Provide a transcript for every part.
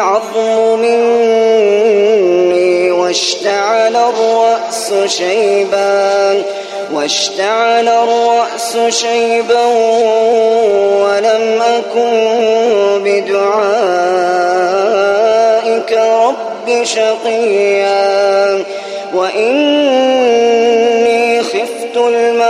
العظم مني واشتعل الرأس شيبا واشتعل الرأس شيبا ولم أكن بدعائك رب شقيا وإني خفت الموالي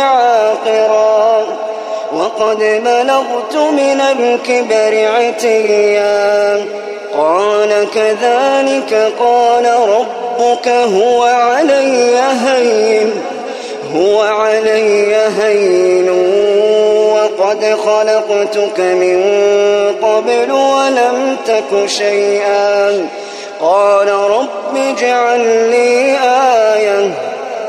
عاقرا. وقد بلغت من الكبر عتيا. قال كذلك قال ربك هو علي هين. هو علي هين. وقد خلقتك من قبل ولم تك شيئا. قال رب اجعل لي آية.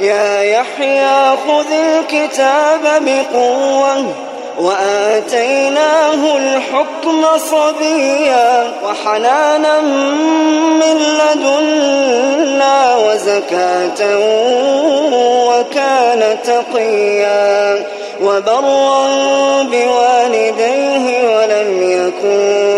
يا يحيى خذ الكتاب بقوة وآتيناه الحكم صبيا وحنانا من لدنا وزكاة وكان تقيا وبرا بوالديه ولم يكن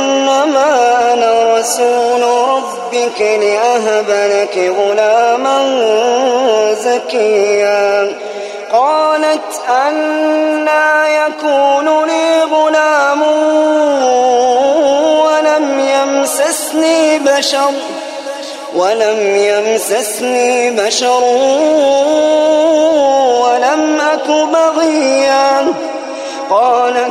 رسول ربك لأهب لك غلاما زكيا. قالت أنا يكون لي غلام ولم يمسسني بشر ولم يمسسني بشر ولم أك بغيا. قال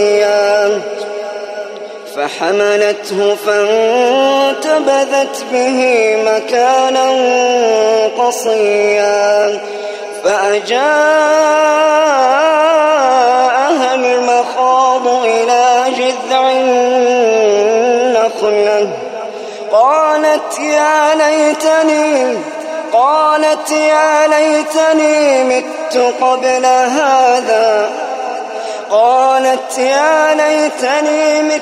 فحملته فانتبذت به مكانا قصيا فأجاءها المخاض إلى جذع النخلة. قالت يا ليتني قالت يا ليتني مت قبل هذا. قالت يا ليتني مت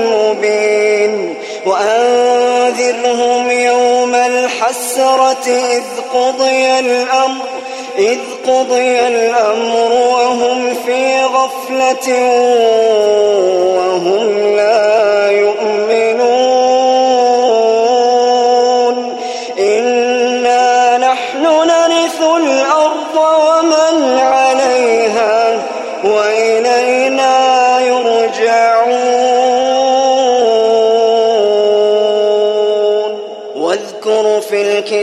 الحسرة إذ قضي الأمر إذ قضي الأمر وهم في غفلة وهم لا يؤمنون.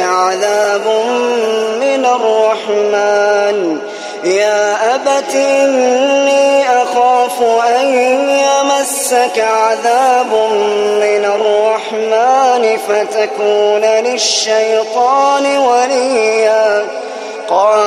عذاب من الرحمن. يا أبت إني أخاف أن يمسك عذاب من الرحمن فتكون للشيطان وليا. قال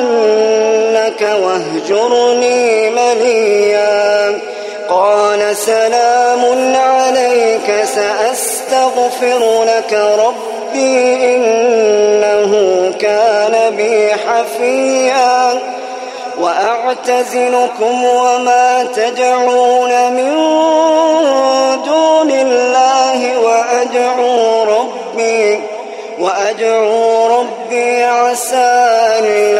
لأرجمنك واهجرني مليا. قال سلام عليك سأستغفر لك ربي إنه كان بي حفيا. وأعتزلكم وما تدعون من دون الله وأدعو ربي وأدعو ربي عسى ألا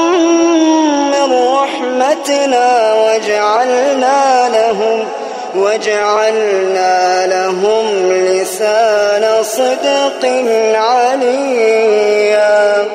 أمتنا وجعلنا لهم وجعلنا لهم لسان صدق عليا